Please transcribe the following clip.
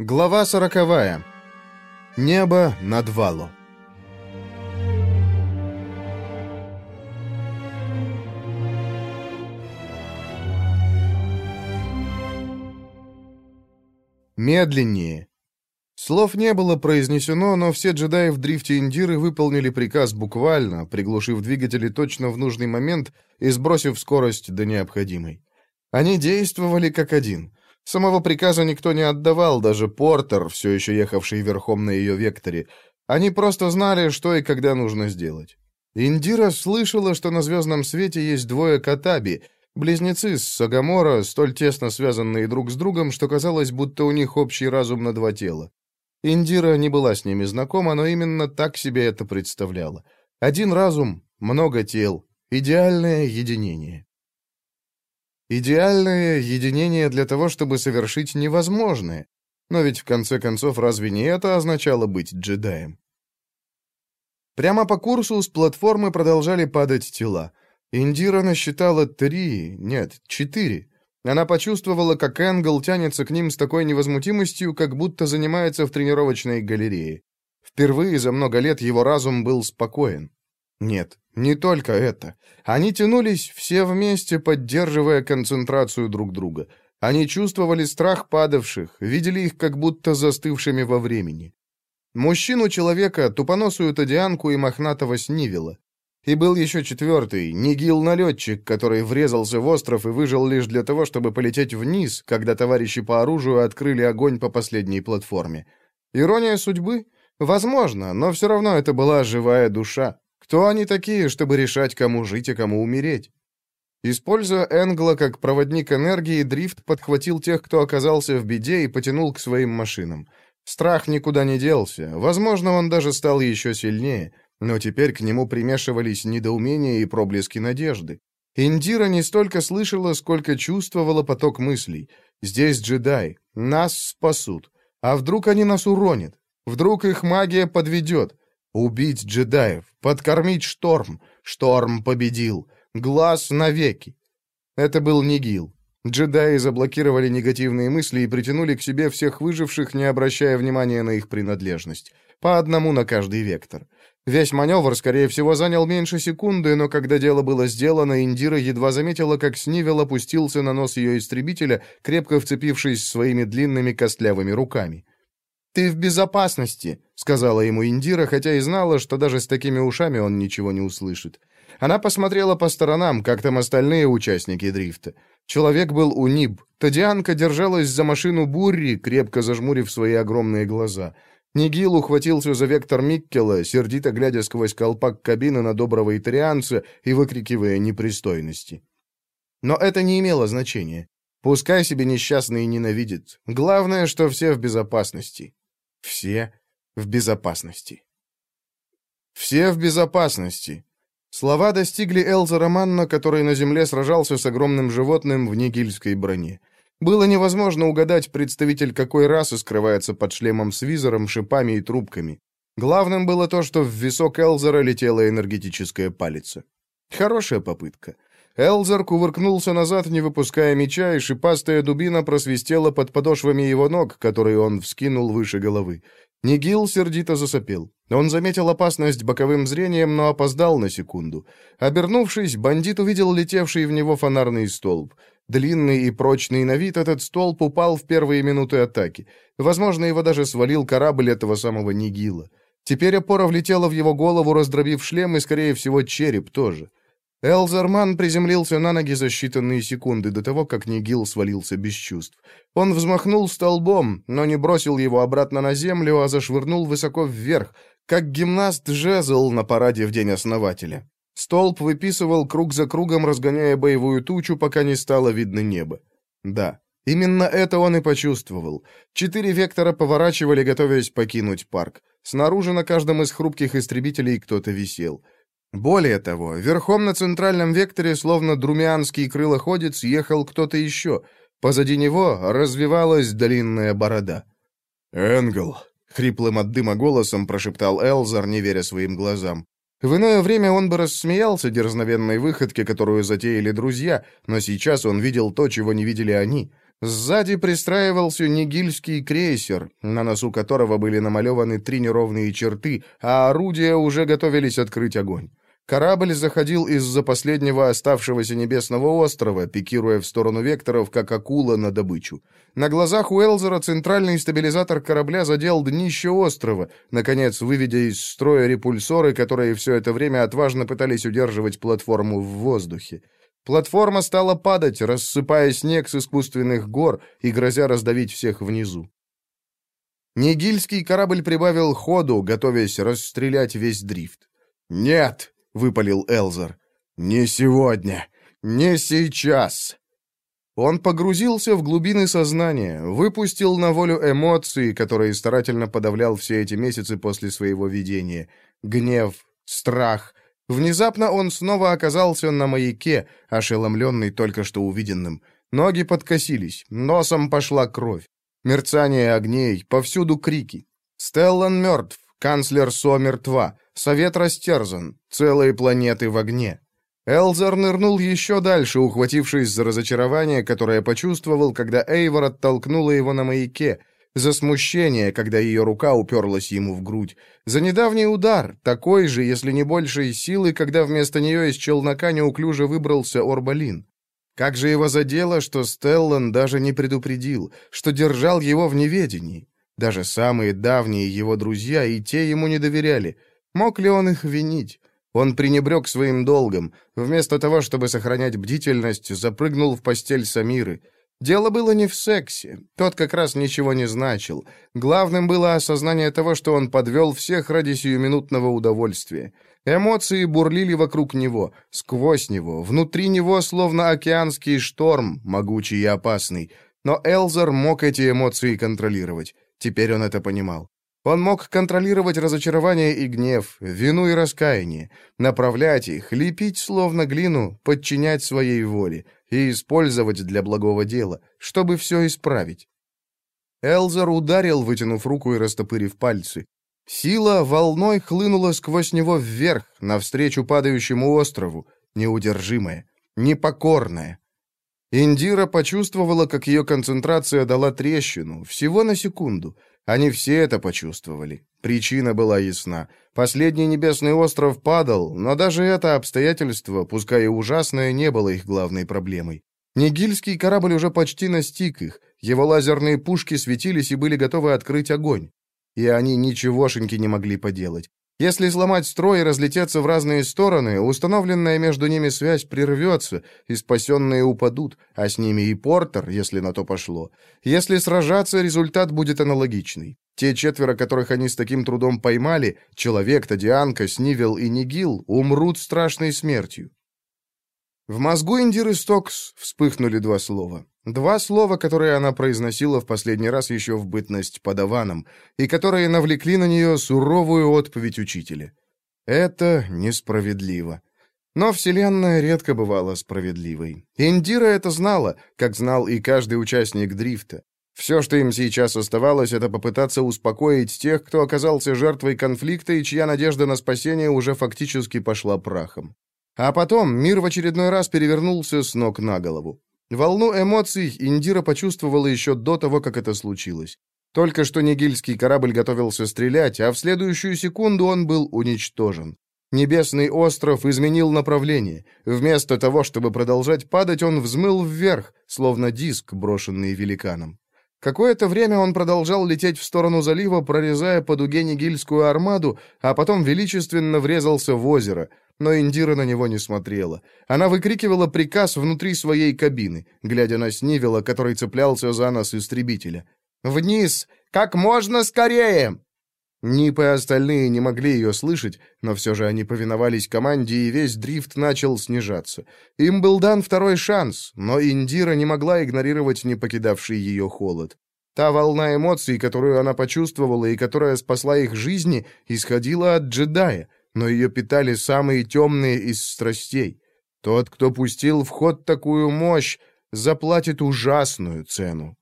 Глава сороковая. Небо над Валу. Медленнее. Слов не было произнесено, но все джедаи в дрифте Индиры выполнили приказ буквально, приглушив двигатели точно в нужный момент и сбросив скорость до необходимой. Они действовали как один. Самого приказа никто не отдавал, даже Портер, все еще ехавший верхом на ее векторе. Они просто знали, что и когда нужно сделать. Индира слышала, что на звездном свете есть двое Катаби, близнецы с Сагамора, столь тесно связанные друг с другом, что казалось, будто у них общий разум на два тела. Индира не была с ними знакома, но именно так себе это представляла. Один разум, много тел, идеальное единение. Идеальное единение для того, чтобы совершить невозможное. Но ведь в конце концов разве не это означало быть джедаем? Прямо по курсу с платформы продолжали падать тела. Индира насчитала три, нет, четыре. Она почувствовала, как Энгл тянется к ним с такой невозмутимостью, как будто занимается в тренировочной галерее. Впервые за много лет его разум был спокоен. Нет, не только это. Они тянулись все вместе, поддерживая концентрацию друг друга. Они чувствовали страх падавших, видели их как будто застывшими во времени. Мужчину-человека, тупоносую Тадианку и мохнатого Снивила. И был еще четвертый, Нигил-налетчик, который врезался в остров и выжил лишь для того, чтобы полететь вниз, когда товарищи по оружию открыли огонь по последней платформе. Ирония судьбы? Возможно, но все равно это была живая душа. Кто они такие, чтобы решать, кому жить и кому умереть? Используя Энгла как проводник энергии, Дрифт подхватил тех, кто оказался в беде, и потянул к своим машинам. Страх никуда не делся. Возможно, он даже стал еще сильнее. Но теперь к нему примешивались недоумения и проблески надежды. Индира не столько слышала, сколько чувствовала поток мыслей. «Здесь джедай. Нас спасут. А вдруг они нас уронят? Вдруг их магия подведет? Убить джедаев, подкормить шторм. Шторм победил. Глаз навеки. Это был Нигил. Джедаи заблокировали негативные мысли и притянули к себе всех выживших, не обращая внимания на их принадлежность. По одному на каждый вектор. Весь маневр, скорее всего, занял меньше секунды, но когда дело было сделано, Индира едва заметила, как Снивел опустился на нос ее истребителя, крепко вцепившись своими длинными костлявыми руками. «Ты в безопасности», — сказала ему Индира, хотя и знала, что даже с такими ушами он ничего не услышит. Она посмотрела по сторонам, как там остальные участники дрифта. Человек был у Ниб. Тадианка держалась за машину Бурри, крепко зажмурив свои огромные глаза. Нигил ухватился за вектор Миккела, сердито глядя сквозь колпак кабины на доброго итарианца и выкрикивая непристойности. Но это не имело значения. Пускай себе несчастный ненавидит. Главное, что все в безопасности. Все в безопасности. Все в безопасности. Слова достигли Элза Романна, который на земле сражался с огромным животным в нигильской броне. Было невозможно угадать, представитель какой расы скрывается под шлемом с визором, шипами и трубками. Главным было то, что в висок Элзера летела энергетическая палица. Хорошая попытка. Элзер кувыркнулся назад, не выпуская меча, и шипастая дубина просвистела под подошвами его ног, которые он вскинул выше головы. Нигил сердито засопел. Он заметил опасность боковым зрением, но опоздал на секунду. Обернувшись, бандит увидел летевший в него фонарный столб. Длинный и прочный на вид, этот столб упал в первые минуты атаки. Возможно, его даже свалил корабль этого самого Нигила. Теперь опора влетела в его голову, раздробив шлем, и, скорее всего, череп тоже. Элзерман приземлился на ноги за считанные секунды до того, как Нигил свалился без чувств. Он взмахнул столбом, но не бросил его обратно на землю, а зашвырнул высоко вверх, как гимнаст жезл на параде в день основателя. Столб выписывал круг за кругом, разгоняя боевую тучу, пока не стало видно небо. Да, именно это он и почувствовал. Четыре вектора поворачивали, готовясь покинуть парк. Снаружи на каждом из хрупких истребителей кто-то висел. Более того, верхом на центральном векторе, словно друмианский крылоходец, ехал кто-то еще. Позади него развивалась длинная борода. «Энгл», — хриплым от дыма голосом прошептал Элзар, не веря своим глазам. В иное время он бы рассмеялся дерзновенной выходке, которую затеяли друзья, но сейчас он видел то, чего не видели они. Сзади пристраивался нигильский крейсер, на носу которого были намалеваны три неровные черты, а орудия уже готовились открыть огонь. Корабль заходил из-за последнего оставшегося небесного острова, пикируя в сторону векторов, как акула на добычу. На глазах Уэлзера центральный стабилизатор корабля задел днище острова, наконец выведя из строя репульсоры, которые все это время отважно пытались удерживать платформу в воздухе. Платформа стала падать, рассыпая снег с искусственных гор и грозя раздавить всех внизу. Нигильский корабль прибавил ходу, готовясь расстрелять весь дрифт. «Нет!» — выпалил Элзер. «Не сегодня! Не сейчас!» Он погрузился в глубины сознания, выпустил на волю эмоции, которые старательно подавлял все эти месяцы после своего видения. Гнев, страх. Внезапно он снова оказался на маяке, ошеломленный только что увиденным. Ноги подкосились, носом пошла кровь. Мерцание огней, повсюду крики. Стеллан мертв, канцлер Со мертва. Совет растерзан, целые планеты в огне. Элзер нырнул еще дальше, ухватившись за разочарование, которое почувствовал, когда Эйвор оттолкнула его на маяке, за смущение, когда ее рука уперлась ему в грудь, за недавний удар, такой же, если не большей силы, когда вместо нее из челнока неуклюже выбрался Орбалин. Как же его задело, что Стеллан даже не предупредил, что держал его в неведении. Даже самые давние его друзья и те ему не доверяли — Мог ли он их винить? Он пренебрег своим долгом. Вместо того, чтобы сохранять бдительность, запрыгнул в постель Самиры. Дело было не в сексе. Тот как раз ничего не значил. Главным было осознание того, что он подвел всех ради сиюминутного удовольствия. Эмоции бурлили вокруг него, сквозь него, внутри него, словно океанский шторм, могучий и опасный. Но Элзер мог эти эмоции контролировать. Теперь он это понимал. Он мог контролировать разочарование и гнев, вину и раскаяние, направлять их, лепить словно глину, подчинять своей воле и использовать для благого дела, чтобы все исправить. Элзер ударил, вытянув руку и растопырив пальцы. Сила волной хлынула сквозь него вверх, навстречу падающему острову, неудержимая, непокорная. Индира почувствовала, как ее концентрация дала трещину, всего на секунду — они все это почувствовали. Причина была ясна. Последний небесный остров падал, но даже это обстоятельство, пускай и ужасное, не было их главной проблемой. Нигильский корабль уже почти настиг их. Его лазерные пушки светились и были готовы открыть огонь. И они ничегошеньки не могли поделать. Если сломать строй и разлететься в разные стороны, установленная между ними связь прервется, и спасенные упадут, а с ними и Портер, если на то пошло. Если сражаться, результат будет аналогичный. Те четверо, которых они с таким трудом поймали, Человек, Тадианка, Снивел и Нигил, умрут страшной смертью. В мозгу Индиры Стокс вспыхнули два слова. Два слова, которые она произносила в последний раз еще в бытность подаваном, и которые навлекли на нее суровую отповедь учителя. Это несправедливо. Но Вселенная редко бывала справедливой. Индира это знала, как знал и каждый участник дрифта. Все, что им сейчас оставалось, это попытаться успокоить тех, кто оказался жертвой конфликта и чья надежда на спасение уже фактически пошла прахом. А потом мир в очередной раз перевернулся с ног на голову. Волну эмоций Индира почувствовала еще до того, как это случилось. Только что Нигильский корабль готовился стрелять, а в следующую секунду он был уничтожен. Небесный остров изменил направление. Вместо того, чтобы продолжать падать, он взмыл вверх, словно диск, брошенный великаном. Какое-то время он продолжал лететь в сторону залива, прорезая по дуге Нигильскую армаду, а потом величественно врезался в озеро — но Индира на него не смотрела. Она выкрикивала приказ внутри своей кабины, глядя на Снивела, который цеплялся за нос истребителя. «Вниз! Как можно скорее!» Нип и остальные не могли ее слышать, но все же они повиновались команде, и весь дрифт начал снижаться. Им был дан второй шанс, но Индира не могла игнорировать не покидавший ее холод. Та волна эмоций, которую она почувствовала и которая спасла их жизни, исходила от джедая — но ее питали самые темные из страстей. Тот, кто пустил в ход такую мощь, заплатит ужасную цену.